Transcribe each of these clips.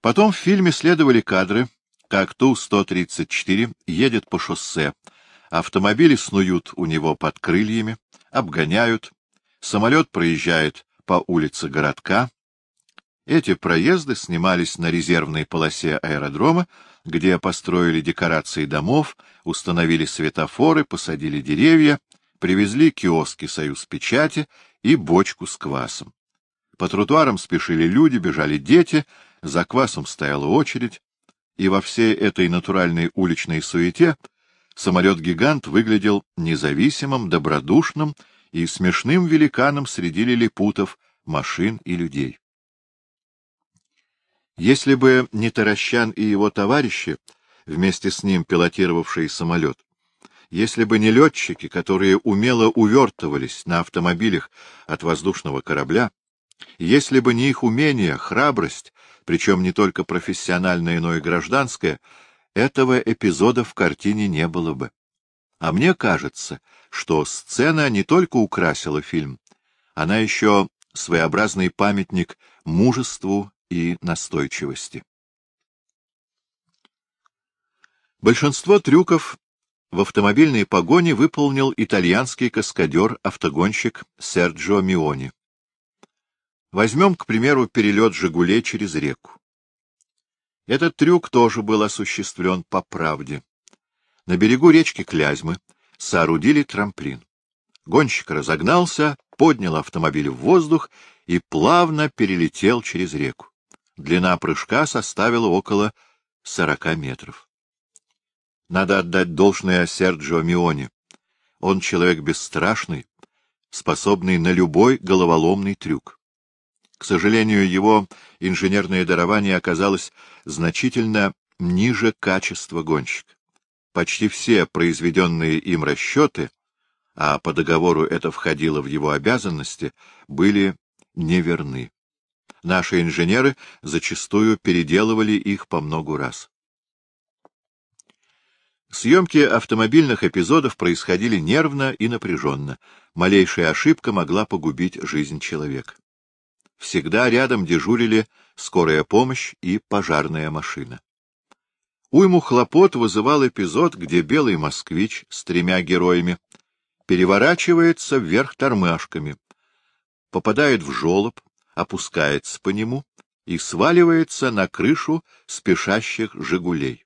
Потом в фильме следовали кадры, как Ту-134 едет по шоссе, автомобили снуют у него под крыльями, обгоняют, самолет проезжает по улице городка. Эти проезды снимались на резервной полосе аэродрома, где построили декорации домов, установили светофоры, посадили деревья, привезли киоски «Союз печати» и бочку с квасом. По тротуарам спешили люди, бежали дети, за квасом стояла очередь, и во всей этой натуральной уличной суете самолет-гигант выглядел независимым, добродушным и смешным великаном среди лилипутов, машин и людей. Если бы не Таращан и его товарищи, вместе с ним пилотировавшие самолет, если бы не летчики, которые умело увертывались на автомобилях от воздушного корабля, если бы не их умение, храбрость, причем не только профессиональная, но и гражданская, этого эпизода в картине не было бы. А мне кажется, что сцена не только украсила фильм, она еще своеобразный памятник мужеству и настойчивости. Большинство трюков в автомобильной погоне выполнил итальянский каскадер-автогонщик Серджио Миони. Возьмем, к примеру, перелет «Жигулей» через реку. Этот трюк тоже был осуществлен по правде. На берегу речки Клязьмы соорудили трамплин. Гонщик разогнался, поднял автомобиль в воздух и плавно перелетел через реку. Длина прыжка составила около 40 метров. Надо отдать должное Серджио Мионе. Он человек бесстрашный, способный на любой головоломный трюк. К сожалению, его инженерное дарование оказалось значительно ниже качества гонщика. Почти все произведенные им расчеты, а по договору это входило в его обязанности, были неверны. Наши инженеры зачастую переделывали их по многу раз. Съемки автомобильных эпизодов происходили нервно и напряженно. Малейшая ошибка могла погубить жизнь человека. Всегда рядом дежурили скорая помощь и пожарная машина. Уйму хлопот вызывал эпизод, где белый москвич с тремя героями переворачивается вверх тормашками, попадает в жолоб, опускается по нему и сваливается на крышу спешащих «Жигулей».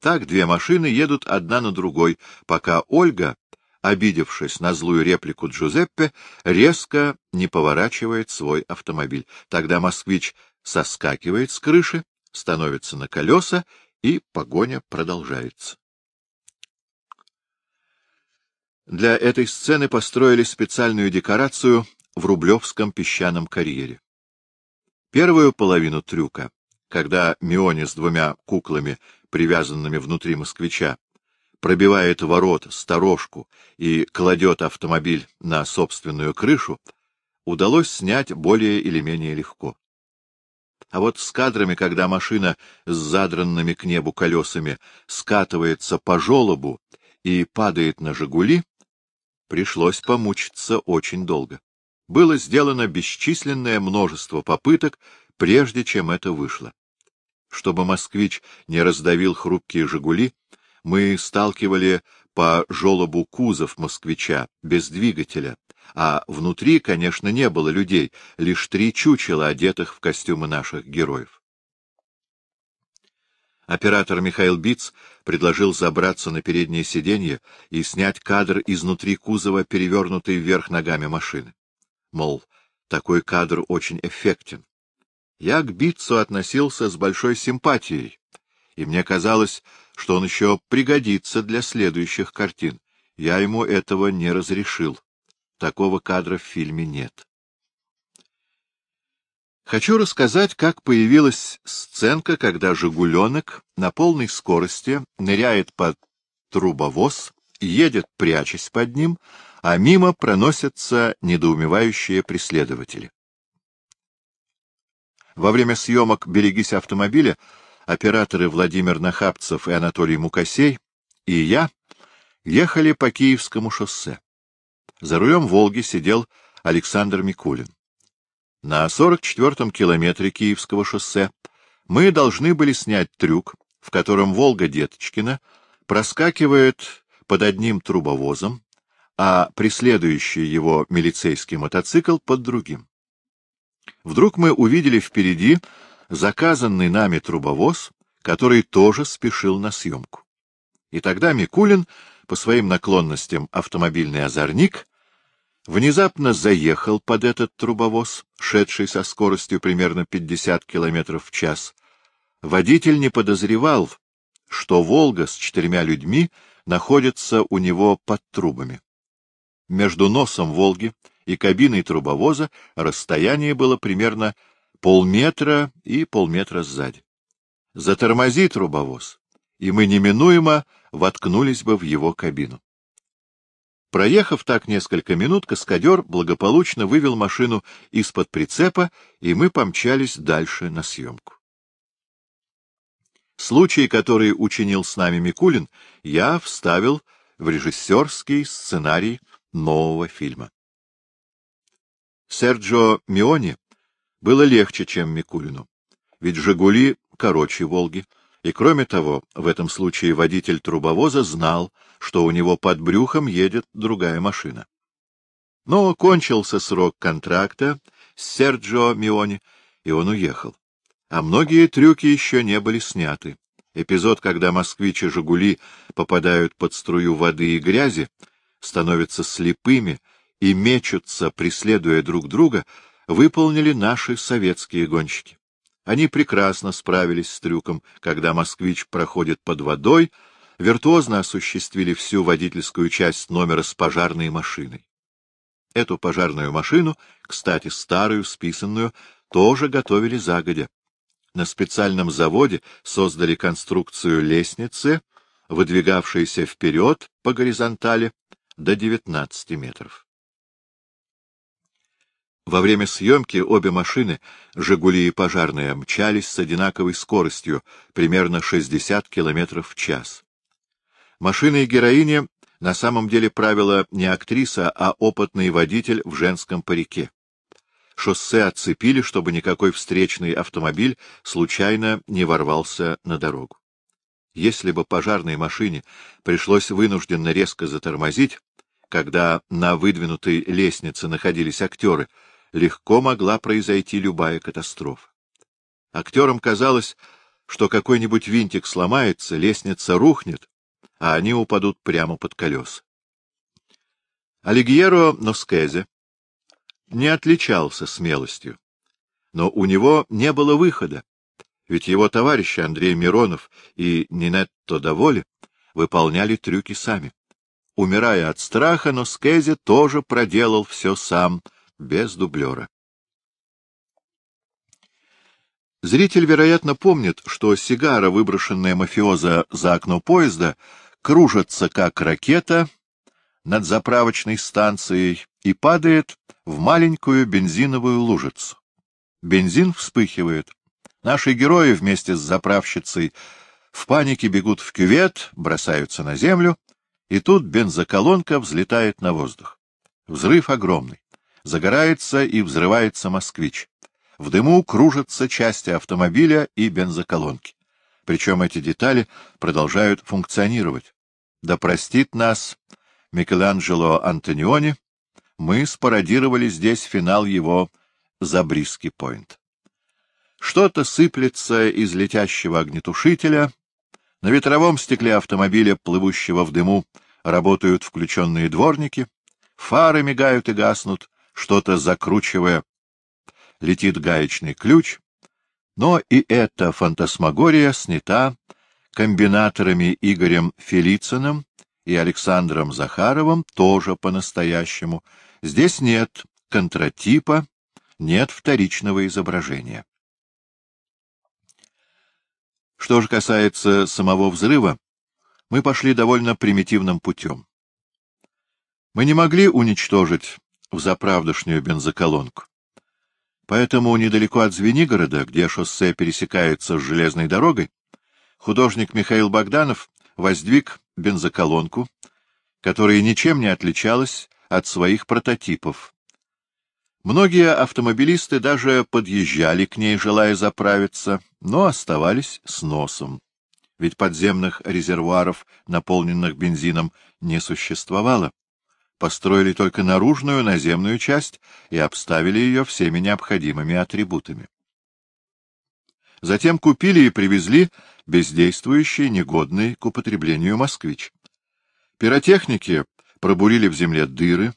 Так две машины едут одна на другой, пока Ольга, обидевшись на злую реплику Джузеппе, резко не поворачивает свой автомобиль. Тогда москвич соскакивает с крыши, становится на колеса, и погоня продолжается. Для этой сцены построили специальную декорацию в Рублевском песчаном карьере. Первую половину трюка, когда Миони с двумя куклами, привязанными внутри москвича, пробивает ворот, сторожку и кладет автомобиль на собственную крышу, удалось снять более или менее легко. А вот с кадрами, когда машина с задранными к небу колесами скатывается по желобу и падает на «Жигули», пришлось помучиться очень долго. Было сделано бесчисленное множество попыток, прежде чем это вышло. Чтобы москвич не раздавил хрупкие «Жигули», мы сталкивали по желобу кузов москвича без двигателя, а внутри, конечно, не было людей, лишь три чучела, одетых в костюмы наших героев. Оператор Михаил Биц предложил забраться на переднее сиденье и снять кадр изнутри кузова, перевернутый вверх ногами машины. Мол, такой кадр очень эффектен. Я к Битцу относился с большой симпатией, и мне казалось, что он еще пригодится для следующих картин. Я ему этого не разрешил. Такого кадра в фильме нет. Хочу рассказать, как появилась сценка, когда «Жигуленок» на полной скорости ныряет под трубовоз, едет, прячась под ним, а мимо проносятся недоумевающие преследователи. Во время съемок «Берегись автомобиля» операторы Владимир Нахапцев и Анатолий Мукасей и я ехали по Киевскому шоссе. За рулем «Волги» сидел Александр Микулин. На 44-м километре Киевского шоссе мы должны были снять трюк, в котором «Волга» Деточкина проскакивает под одним трубовозом, а преследующий его милицейский мотоцикл под другим. Вдруг мы увидели впереди заказанный нами трубовоз, который тоже спешил на съемку. И тогда Микулин, по своим наклонностям автомобильный озорник, внезапно заехал под этот трубовоз, шедший со скоростью примерно 50 км в час. Водитель не подозревал, что «Волга» с четырьмя людьми находится у него под трубами. Между носом «Волги» и кабиной трубовоза расстояние было примерно полметра и полметра сзади. Затормози трубовоз, и мы неминуемо воткнулись бы в его кабину. Проехав так несколько минут, каскадер благополучно вывел машину из-под прицепа, и мы помчались дальше на съемку. Случай, который учинил с нами Микулин, я вставил в режиссерский сценарий нового фильма. Серджо Миони было легче, чем Микулину, ведь «Жигули» короче «Волги», и, кроме того, в этом случае водитель трубовоза знал, что у него под брюхом едет другая машина. Но кончился срок контракта с Серджо Миони, и он уехал. А многие трюки еще не были сняты. Эпизод, когда москвич и «Жигули» попадают под струю воды и грязи, становятся слепыми и мечутся, преследуя друг друга, выполнили наши советские гонщики. Они прекрасно справились с трюком, когда «Москвич» проходит под водой, виртуозно осуществили всю водительскую часть номера с пожарной машиной. Эту пожарную машину, кстати, старую, списанную, тоже готовили загодя. На специальном заводе создали конструкцию лестницы, выдвигавшейся вперед по горизонтали до 19 метров. Во время съемки обе машины, «Жигули» и «Пожарная», мчались с одинаковой скоростью, примерно 60 км в час. Машиной героини на самом деле правила не актриса, а опытный водитель в женском парике. Шоссе отцепили, чтобы никакой встречный автомобиль случайно не ворвался на дорогу. Если бы пожарной машине пришлось вынужденно резко затормозить, когда на выдвинутой лестнице находились актеры, легко могла произойти любая катастрофа. Актерам казалось, что какой-нибудь винтик сломается, лестница рухнет, а они упадут прямо под колеса. Алигьеро Носкезе не отличался смелостью, но у него не было выхода, ведь его товарищи Андрей Миронов и Нинетто Доволи выполняли трюки сами. Умирая от страха, Носкезе тоже проделал все сам — без дублера. Зритель, вероятно, помнит, что сигара, выброшенная мафиоза за окно поезда, кружится как ракета над заправочной станцией и падает в маленькую бензиновую лужицу. Бензин вспыхивает. Наши герои вместе с заправщицей в панике бегут в кювет, бросаются на землю, и тут бензоколонка взлетает на воздух. Взрыв огромный. Загорается и взрывается москвич. В дыму кружатся части автомобиля и бензоколонки. Причем эти детали продолжают функционировать. Да простит нас Микеланджело Антониони, мы спародировали здесь финал его «Забриски-пойнт». Что-то сыплется из летящего огнетушителя, на ветровом стекле автомобиля, плывущего в дыму, работают включенные дворники, фары мигают и гаснут, что-то закручивая. Летит гаечный ключ, но и эта фантасмагория снята комбинаторами Игорем Фелицыным и Александром Захаровым тоже по-настоящему. Здесь нет контратипа, нет вторичного изображения. Что же касается самого взрыва, мы пошли довольно примитивным путем. Мы не могли уничтожить в заправдошнюю бензоколонку. Поэтому недалеко от Звенигорода, где шоссе пересекается с железной дорогой, художник Михаил Богданов воздвиг бензоколонку, которая ничем не отличалась от своих прототипов. Многие автомобилисты даже подъезжали к ней, желая заправиться, но оставались с носом. Ведь подземных резервуаров, наполненных бензином, не существовало. Построили только наружную наземную часть и обставили ее всеми необходимыми атрибутами. Затем купили и привезли бездействующий, негодный к употреблению москвич. Пиротехники пробурили в земле дыры,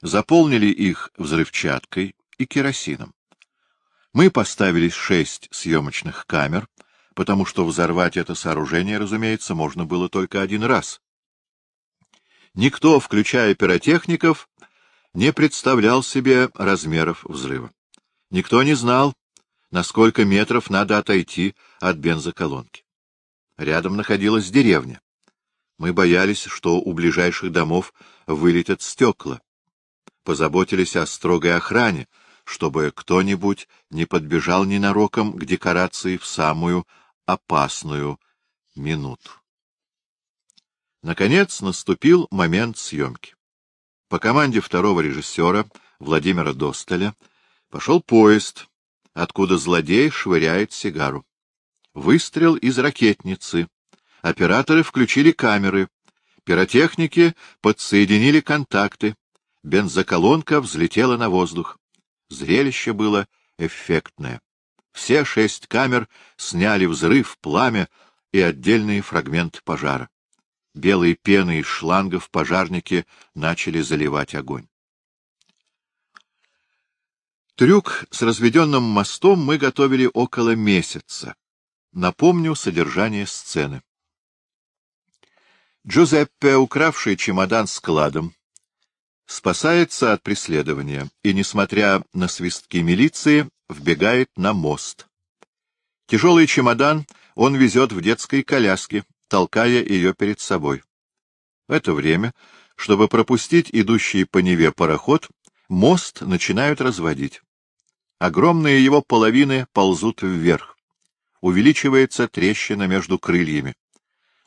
заполнили их взрывчаткой и керосином. Мы поставили шесть съемочных камер, потому что взорвать это сооружение, разумеется, можно было только один раз. Никто, включая пиротехников, не представлял себе размеров взрыва. Никто не знал, на сколько метров надо отойти от бензоколонки. Рядом находилась деревня. Мы боялись, что у ближайших домов вылетят стекла. Позаботились о строгой охране, чтобы кто-нибудь не подбежал ненароком к декорации в самую опасную минуту. Наконец наступил момент съемки. По команде второго режиссера Владимира Досталя пошел поезд, откуда злодей швыряет сигару. Выстрел из ракетницы. Операторы включили камеры. Пиротехники подсоединили контакты. Бензоколонка взлетела на воздух. Зрелище было эффектное. Все шесть камер сняли взрыв, пламя и отдельные фрагменты пожара. Белые пены из шлангов пожарники начали заливать огонь. Трюк с разведенным мостом мы готовили около месяца. Напомню содержание сцены. Джузеппе, укравший чемодан с кладом, спасается от преследования и, несмотря на свистки милиции, вбегает на мост. Тяжелый чемодан он везет в детской коляске, толкая ее перед собой. В это время, чтобы пропустить идущий по Неве пароход, мост начинают разводить. Огромные его половины ползут вверх. Увеличивается трещина между крыльями.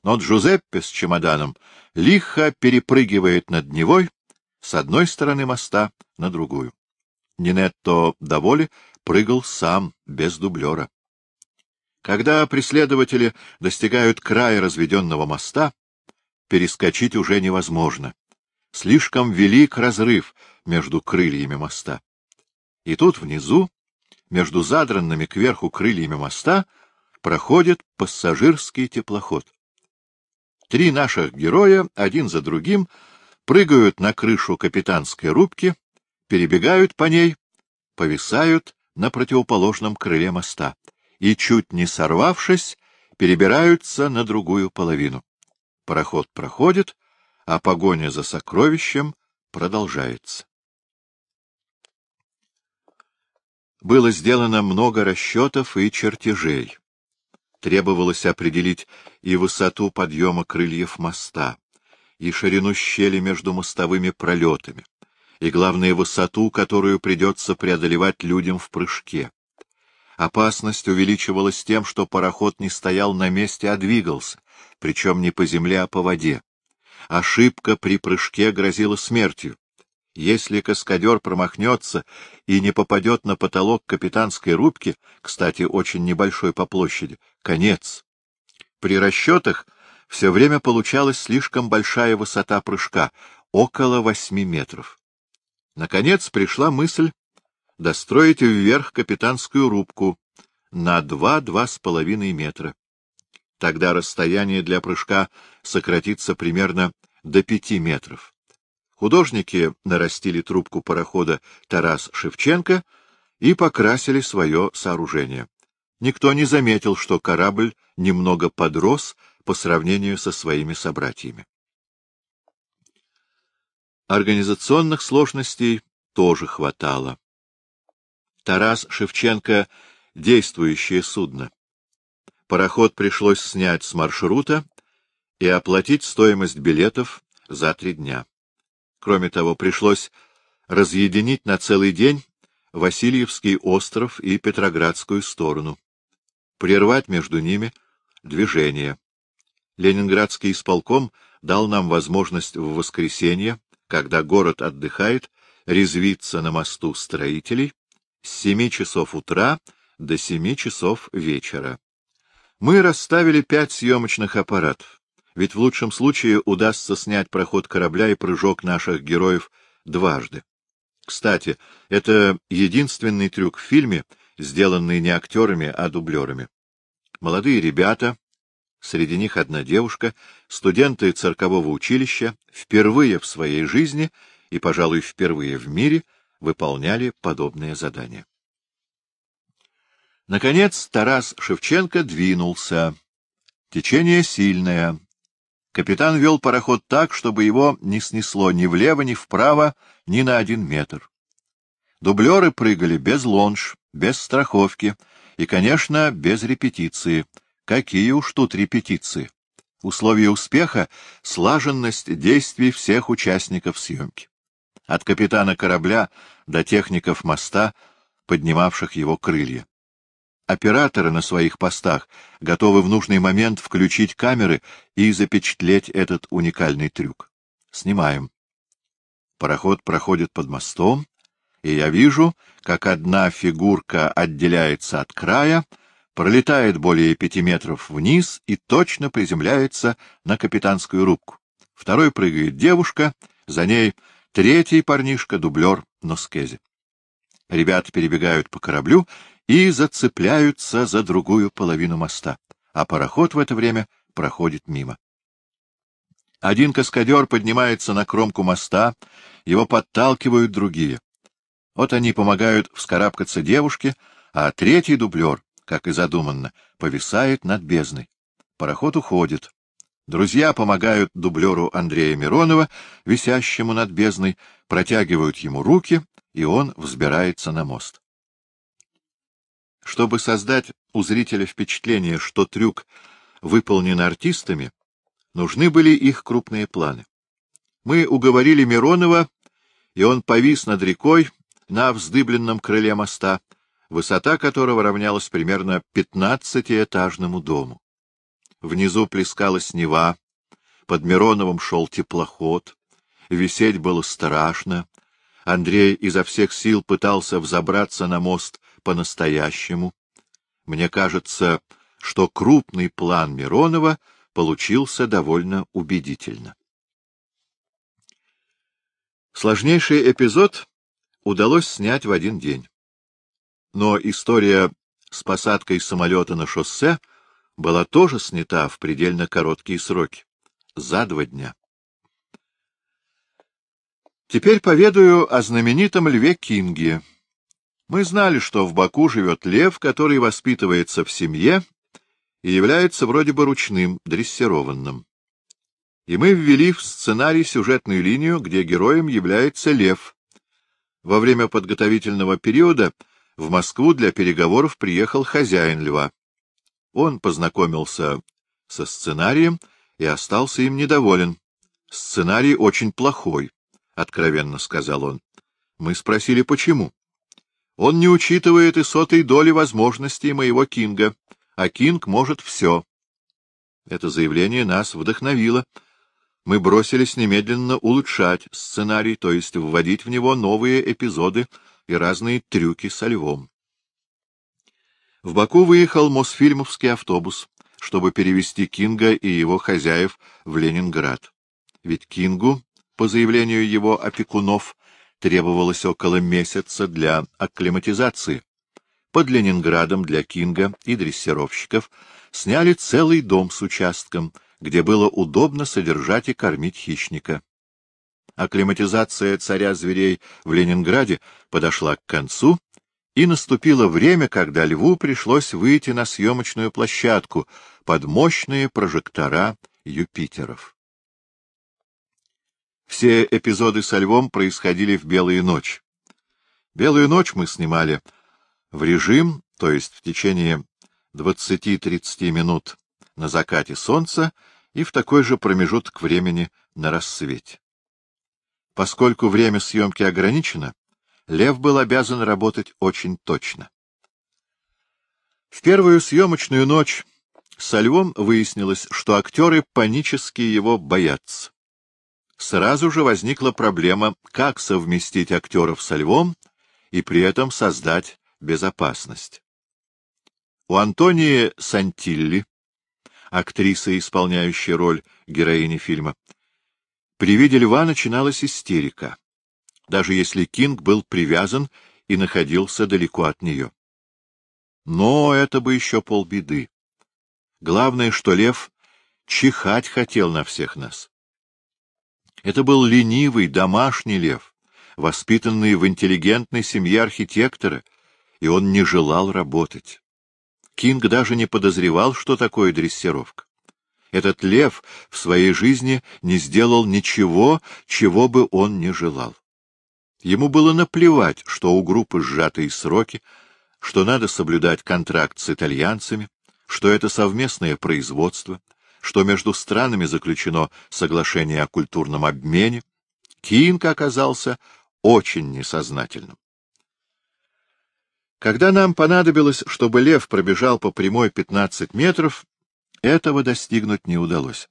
Но Джузеппе с чемоданом лихо перепрыгивает над Невой с одной стороны моста на другую. Нинетто Даволи прыгал сам, без дублера. Когда преследователи достигают края разведенного моста, перескочить уже невозможно. Слишком велик разрыв между крыльями моста. И тут внизу, между задранными кверху крыльями моста, проходит пассажирский теплоход. Три наших героя, один за другим, прыгают на крышу капитанской рубки, перебегают по ней, повисают на противоположном крыле моста и, чуть не сорвавшись, перебираются на другую половину. Пароход проходит, а погоня за сокровищем продолжается. было сделано много расчетов и чертежей. Требовалось определить и высоту подъема крыльев моста, и ширину щели между мостовыми пролетами, и, главное, высоту, которую придется преодолевать людям в прыжке. Опасность увеличивалась тем, что пароход не стоял на месте, а двигался, причем не по земле, а по воде. Ошибка при прыжке грозила смертью. Если каскадер промахнется и не попадет на потолок капитанской рубки, кстати, очень небольшой по площади, конец. При расчетах все время получалась слишком большая высота прыжка, около восьми метров. Наконец пришла мысль достроить вверх капитанскую рубку на два-два с половиной метра. Тогда расстояние для прыжка сократится примерно до пяти метров. Художники нарастили трубку парохода Тарас Шевченко и покрасили свое сооружение. Никто не заметил, что корабль немного подрос по сравнению со своими собратьями. Организационных сложностей тоже хватало. Тарас Шевченко — действующее судно. Пароход пришлось снять с маршрута и оплатить стоимость билетов за три дня. Кроме того, пришлось разъединить на целый день Васильевский остров и Петроградскую сторону, прервать между ними движение. Ленинградский исполком дал нам возможность в воскресенье, когда город отдыхает, резвиться на мосту строителей с семи часов утра до семи часов вечера. Мы расставили пять съемочных аппаратов, ведь в лучшем случае удастся снять проход корабля и прыжок наших героев дважды. Кстати, это единственный трюк в фильме, сделанный не актерами, а дублерами. Молодые ребята, среди них одна девушка, студенты циркового училища, впервые в своей жизни и, пожалуй, впервые в мире выполняли подобное задание. Наконец Тарас Шевченко двинулся. Течение сильное. Капитан вел пароход так, чтобы его не снесло ни влево, ни вправо, ни на один метр. Дублеры прыгали без лонж, без страховки и, конечно, без репетиции. Какие уж тут репетиции! Условия успеха — слаженность действий всех участников съемки. От капитана корабля до техников моста, поднимавших его крылья. Операторы на своих постах готовы в нужный момент включить камеры и запечатлеть этот уникальный трюк. Снимаем. Пароход проходит под мостом, и я вижу, как одна фигурка отделяется от края, пролетает более пяти метров вниз и точно приземляется на капитанскую рубку. Второй прыгает девушка, за ней третий парнишка, дублер Носкези. Ребята перебегают по кораблю и зацепляются за другую половину моста, а пароход в это время проходит мимо. Один каскадер поднимается на кромку моста, его подталкивают другие. Вот они помогают вскарабкаться девушке, а третий дублер, как и задуманно, повисает над бездной. Пароход уходит. Друзья помогают дублеру Андрея Миронова, висящему над бездной, протягивают ему руки, и он взбирается на мост. Чтобы создать у зрителя впечатление, что трюк выполнен артистами, нужны были их крупные планы. Мы уговорили Миронова, и он повис над рекой на вздыбленном крыле моста, высота которого равнялась примерно пятнадцатиэтажному дому. Внизу плескалась Нева, под Мироновым шел теплоход, висеть было страшно, Андрей изо всех сил пытался взобраться на мост по-настоящему. Мне кажется, что крупный план Миронова получился довольно убедительно. Сложнейший эпизод удалось снять в один день. Но история с посадкой самолета на шоссе была тоже снята в предельно короткие сроки — за два дня. Теперь поведаю о знаменитом льве Кинге. Мы знали, что в Баку живет лев, который воспитывается в семье и является вроде бы ручным, дрессированным. И мы ввели в сценарий сюжетную линию, где героем является лев. Во время подготовительного периода в Москву для переговоров приехал хозяин льва. Он познакомился со сценарием и остался им недоволен. Сценарий очень плохой, — откровенно сказал он. Мы спросили, почему. Он не учитывает и сотой доли возможностей моего Кинга, а Кинг может все. Это заявление нас вдохновило. Мы бросились немедленно улучшать сценарий, то есть вводить в него новые эпизоды и разные трюки со львом. В Баку выехал Мосфильмовский автобус, чтобы перевести Кинга и его хозяев в Ленинград. Ведь Кингу, по заявлению его опекунов, требовалось около месяца для акклиматизации. Под Ленинградом для Кинга и дрессировщиков сняли целый дом с участком, где было удобно содержать и кормить хищника. Акклиматизация царя зверей в Ленинграде подошла к концу, и наступило время, когда льву пришлось выйти на съемочную площадку под мощные прожектора Юпитеров. Все эпизоды со львом происходили в белую ночь. Белую ночь мы снимали в режим, то есть в течение 20-30 минут на закате солнца и в такой же промежуток времени на рассвете. Поскольку время съемки ограничено, Лев был обязан работать очень точно. В первую съемочную ночь со Львом выяснилось, что актеры панически его боятся. сразу же возникла проблема, как совместить актеров со львом и при этом создать безопасность. У Антонии Сантилли, актрисы, исполняющей роль героини фильма, при виде льва начиналась истерика, даже если Кинг был привязан и находился далеко от нее. Но это бы еще полбеды. Главное, что лев чихать хотел на всех нас. Это был ленивый, домашний лев, воспитанный в интеллигентной семье архитектора, и он не желал работать. Кинг даже не подозревал, что такое дрессировка. Этот лев в своей жизни не сделал ничего, чего бы он не желал. Ему было наплевать, что у группы сжатые сроки, что надо соблюдать контракт с итальянцами, что это совместное производство, что между странами заключено соглашение о культурном обмене. Кинг оказался очень несознательным. Когда нам понадобилось, чтобы лев пробежал по прямой 15 метров, этого достигнуть не удалось.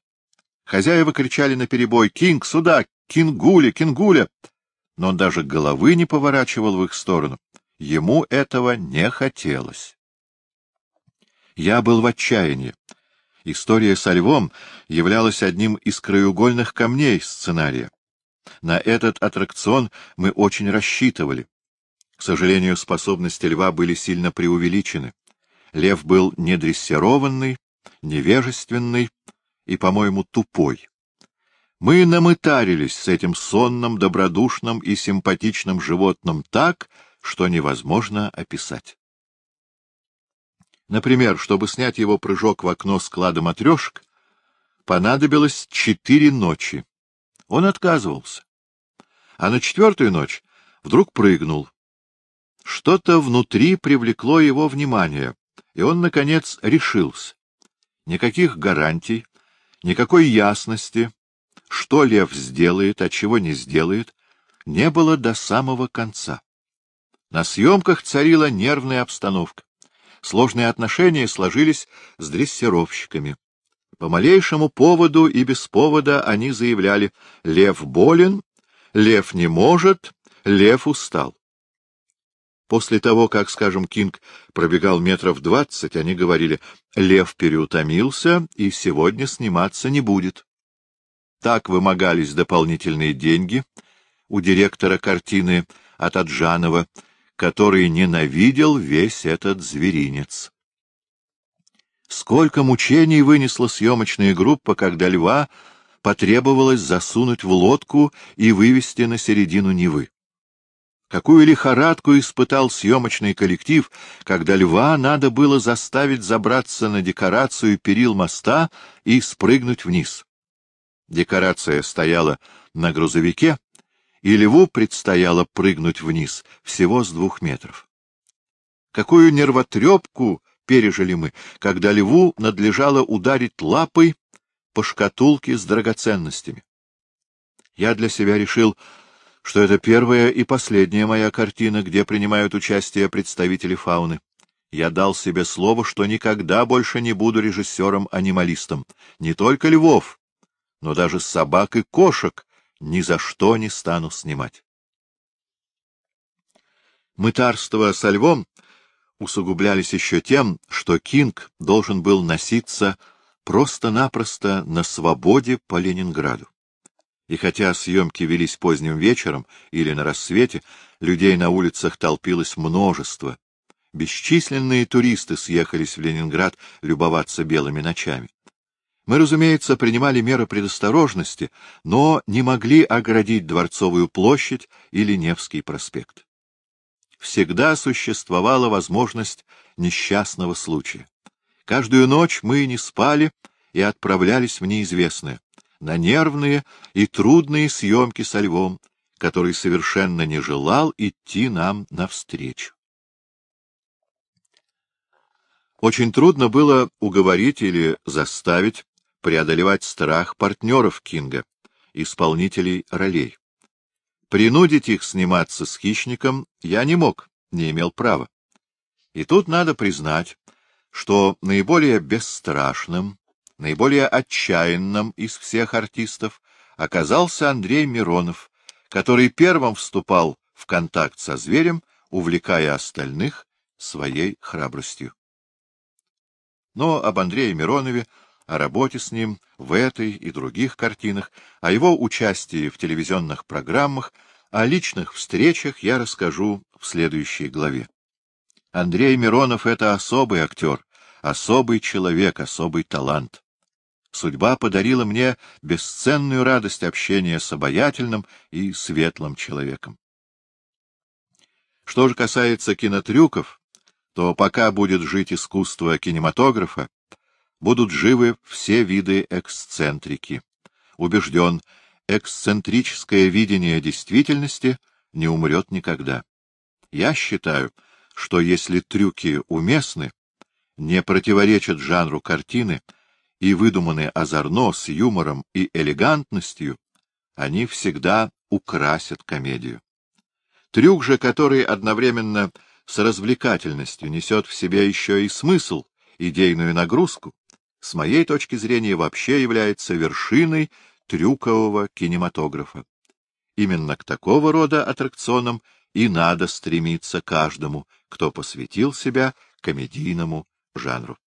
Хозяева кричали наперебой «Кинг, сюда! Кингуля! Кингуля!» Но он даже головы не поворачивал в их сторону. Ему этого не хотелось. Я был в отчаянии. История со львом являлась одним из краеугольных камней сценария. На этот аттракцион мы очень рассчитывали. К сожалению, способности льва были сильно преувеличены. Лев был недрессированный, невежественный и, по-моему, тупой. Мы намытарились с этим сонным, добродушным и симпатичным животным так, что невозможно описать. Например, чтобы снять его прыжок в окно склада матрешек, понадобилось четыре ночи. Он отказывался. А на четвертую ночь вдруг прыгнул. Что-то внутри привлекло его внимание, и он, наконец, решился. Никаких гарантий, никакой ясности, что лев сделает, а чего не сделает, не было до самого конца. На съемках царила нервная обстановка. Сложные отношения сложились с дрессировщиками. По малейшему поводу и без повода они заявляли «Лев болен», «Лев не может», «Лев устал». После того, как, скажем, Кинг пробегал метров двадцать, они говорили, лев переутомился и сегодня сниматься не будет. Так вымогались дополнительные деньги у директора картины от Аджанова, который ненавидел весь этот зверинец. Сколько мучений вынесла съемочная группа, когда льва потребовалось засунуть в лодку и вывести на середину Невы. Какую лихорадку испытал съемочный коллектив, когда льва надо было заставить забраться на декорацию перил моста и спрыгнуть вниз. Декорация стояла на грузовике, и льву предстояло прыгнуть вниз всего с двух метров. Какую нервотрепку пережили мы, когда льву надлежало ударить лапой по шкатулке с драгоценностями. Я для себя решил, что это первая и последняя моя картина, где принимают участие представители фауны. Я дал себе слово, что никогда больше не буду режиссером-анималистом. Не только львов, но даже собак и кошек ни за что не стану снимать. Мытарства со львом усугублялись еще тем, что Кинг должен был носиться просто-напросто на свободе по Ленинграду. И хотя съемки велись поздним вечером или на рассвете, людей на улицах толпилось множество. Бесчисленные туристы съехались в Ленинград любоваться белыми ночами. Мы, разумеется, принимали меры предосторожности, но не могли оградить Дворцовую площадь или Невский проспект. Всегда существовала возможность несчастного случая. Каждую ночь мы не спали и отправлялись в неизвестное на нервные и трудные съемки со львом, который совершенно не желал идти нам навстречу. Очень трудно было уговорить или заставить преодолевать страх партнеров Кинга, исполнителей ролей. Принудить их сниматься с хищником я не мог, не имел права. И тут надо признать, что наиболее бесстрашным, наиболее отчаянным из всех артистов оказался Андрей Миронов, который первым вступал в контакт со зверем, увлекая остальных своей храбростью. Но об Андрее Миронове, о работе с ним в этой и других картинах, о его участии в телевизионных программах, о личных встречах я расскажу в следующей главе. Андрей Миронов — это особый актер, особый человек, особый талант. Судьба подарила мне бесценную радость общения с обаятельным и светлым человеком. Что же касается кинотрюков, то пока будет жить искусство кинематографа, будут живы все виды эксцентрики. Убежден, эксцентрическое видение действительности не умрет никогда. Я считаю, что если трюки уместны, не противоречат жанру картины и выдуманы озорно, с юмором и элегантностью, они всегда украсят комедию. Трюк же, который одновременно с развлекательностью несет в себе еще и смысл, идейную нагрузку, с моей точки зрения вообще является вершиной трюкового кинематографа. Именно к такого рода аттракционам и надо стремиться каждому, кто посвятил себя комедийному жанру.